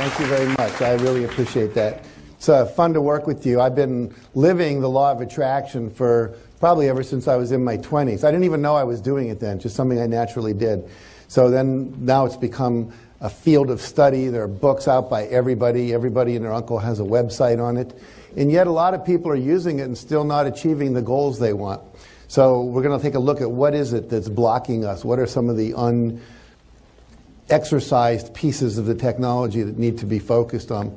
you very much. I really appreciate that. It's uh, fun to work with you. I've been living the law of attraction for probably ever since I was in my 20s. I didn't even know I was doing it then, just something I naturally did. So then now it's become a field of study. There are books out by everybody. Everybody and their uncle has a website on it. And yet a lot of people are using it and still not achieving the goals they want. So we're going to take a look at what is it that's blocking us? What are some of the unexercised pieces of the technology that need to be focused on?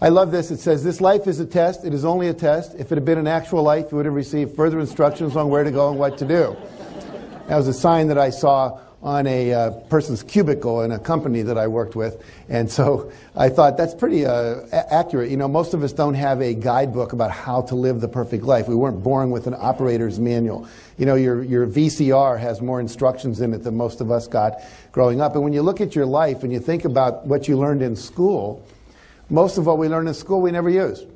I love this. It says, This life is a test. It is only a test. If it had been an actual life, you would have received further instructions on where to go and what to do. That was a sign that I saw on a uh, person's cubicle in a company that I worked with. And so I thought that's pretty uh, accurate. You know, most of us don't have a guidebook about how to live the perfect life. We weren't born with an operator's manual. You know, your, your VCR has more instructions in it than most of us got growing up. And when you look at your life and you think about what you learned in school, most of what we learned in school we never used.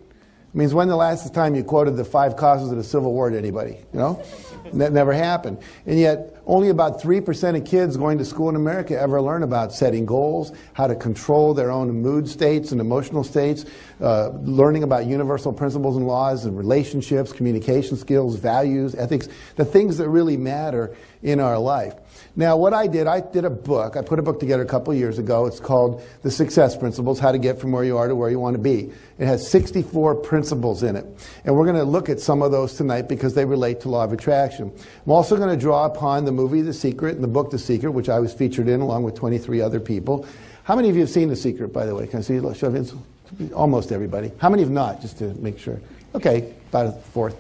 Means when the last time you quoted the five causes of the Civil War to anybody? You know? that never happened. And yet, only about 3% of kids going to school in America ever learn about setting goals, how to control their own mood states and emotional states, uh, learning about universal principles and laws and relationships, communication skills, values, ethics, the things that really matter in our life. Now, what I did, I did a book. I put a book together a couple years ago. It's called The Success Principles How to Get From Where You Are to Where You Want to Be. It has 64 principles in it. And we're going to look at some of those tonight because they relate to law of attraction. I'm also going to draw upon the movie The Secret and the book The Secret, which I was featured in along with 23 other people. How many of you have seen The Secret, by the way? Can I see? Show hands? Almost everybody. How many have not, just to make sure? Okay, about a fourth.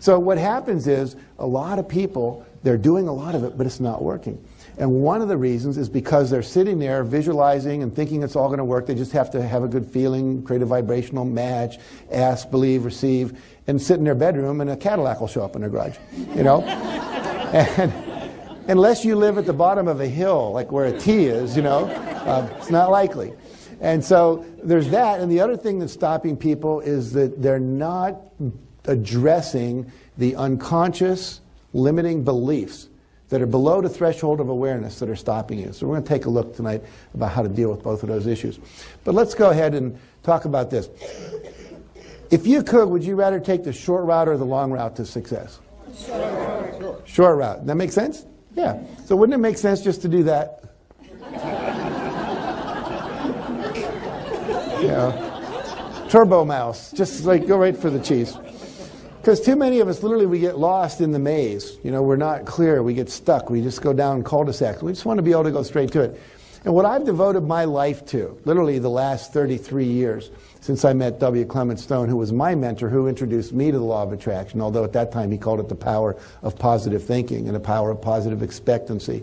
So what happens is a lot of people they're doing a lot of it, but it's not working. And one of the reasons is because they're sitting there visualizing and thinking it's all going to work. They just have to have a good feeling, create a vibrational match, ask, believe, receive, and sit in their bedroom and a Cadillac will show up in their garage. You know? and unless you live at the bottom of a hill, like where a T is, you know, uh, it's not likely. And so there's that. And the other thing that's stopping people is that they're not addressing the unconscious limiting beliefs that are below the threshold of awareness that are stopping you. So we're going to take a look tonight about how to deal with both of those issues. But let's go ahead and talk about this. If you could, would you rather take the short route or the long route to success? Short. Route. Short route. That make sense? Yeah. So wouldn't it make sense just to do that? yeah. Turbo mouse. Just like go right for the cheese. Because too many of us, literally, we get lost in the maze. You know, we're not clear. We get stuck. We just go down cul-de-sacs. We just want to be able to go straight to it. And what I've devoted my life to, literally the last 33 years, since I met W. Clement Stone, who was my mentor, who introduced me to the law of attraction, although at that time he called it the power of positive thinking and the power of positive expectancy.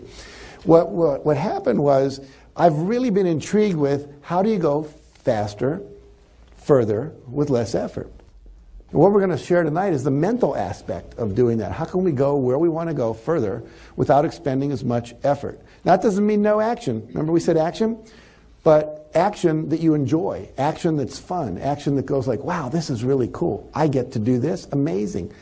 What, what, what happened was, I've really been intrigued with how do you go faster, further, with less effort? And what we're going to share tonight is the mental aspect of doing that. How can we go where we want to go further without expending as much effort? Now, that doesn't mean no action. Remember, we said action? But action that you enjoy, action that's fun, action that goes like, wow, this is really cool. I get to do this. Amazing.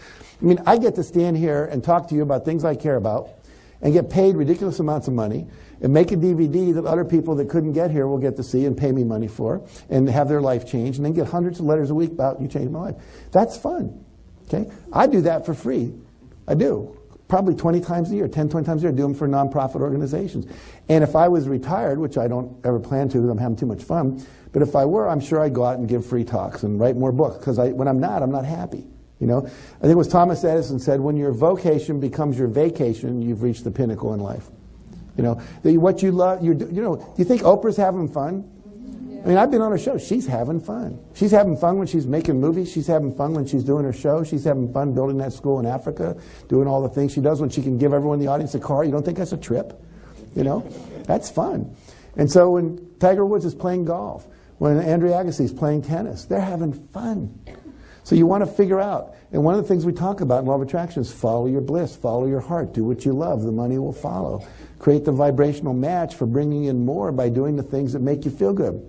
I mean, I get to stand here and talk to you about things I care about and get paid ridiculous amounts of money and make a DVD that other people that couldn't get here will get to see and pay me money for and have their life changed and then get hundreds of letters a week about you changed my life. That's fun. Okay? I do that for free. I do. Probably 20 times a year, 10, 20 times a year, I do them for nonprofit organizations. And if I was retired, which I don't ever plan to because I'm having too much fun, but if I were, I'm sure I'd go out and give free talks and write more books because when I'm not, I'm not happy. You know, I think it was Thomas Edison said, when your vocation becomes your vacation, you've reached the pinnacle in life. You know, what you love, you you know, do you think Oprah's having fun? I mean, I've been on her show. She's having fun. She's having fun when she's making movies. She's having fun when she's doing her show. She's having fun building that school in Africa, doing all the things she does when she can give everyone in the audience a car. You don't think that's a trip? You know, that's fun. And so when Tiger Woods is playing golf, when Andre Agassi is playing tennis, they're having fun. So you want to figure out. And one of the things we talk about in law of attraction is follow your bliss, follow your heart, do what you love. The money will follow. Create the vibrational match for bringing in more by doing the things that make you feel good.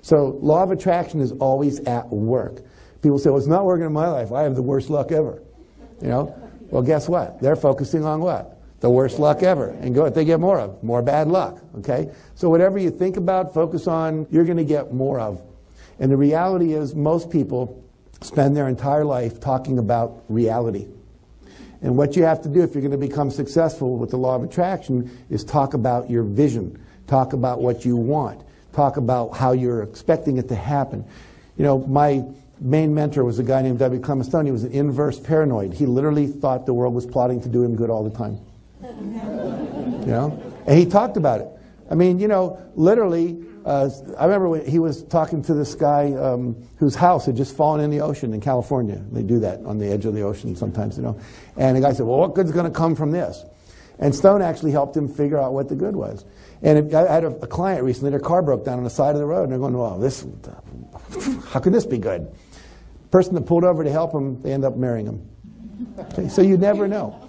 So law of attraction is always at work. People say, well, it's not working in my life. I have the worst luck ever. You know? Well, guess what? They're focusing on what? the worst luck ever. And go they get more of? More bad luck. Okay? So whatever you think about, focus on, you're going to get more of. And the reality is, most people spend their entire life talking about reality. And what you have to do if you're going to become successful with the law of attraction is talk about your vision, talk about what you want, talk about how you're expecting it to happen. You know, my main mentor was a guy named W. Clement Stone. He was an inverse paranoid. He literally thought the world was plotting to do him good all the time. you know? And he talked about it. I mean, you know, literally, uh, I remember when he was talking to this guy um, whose house had just fallen in the ocean in California. They do that on the edge of the ocean sometimes, you know. And the guy said, Well, what good's going to come from this? And Stone actually helped him figure out what the good was. And I had a, a, client recently, their car broke down on the side of the road, and they're going, Well, this, how could this be good? Person that pulled over to help them, they end up marrying him. Okay, so you never know.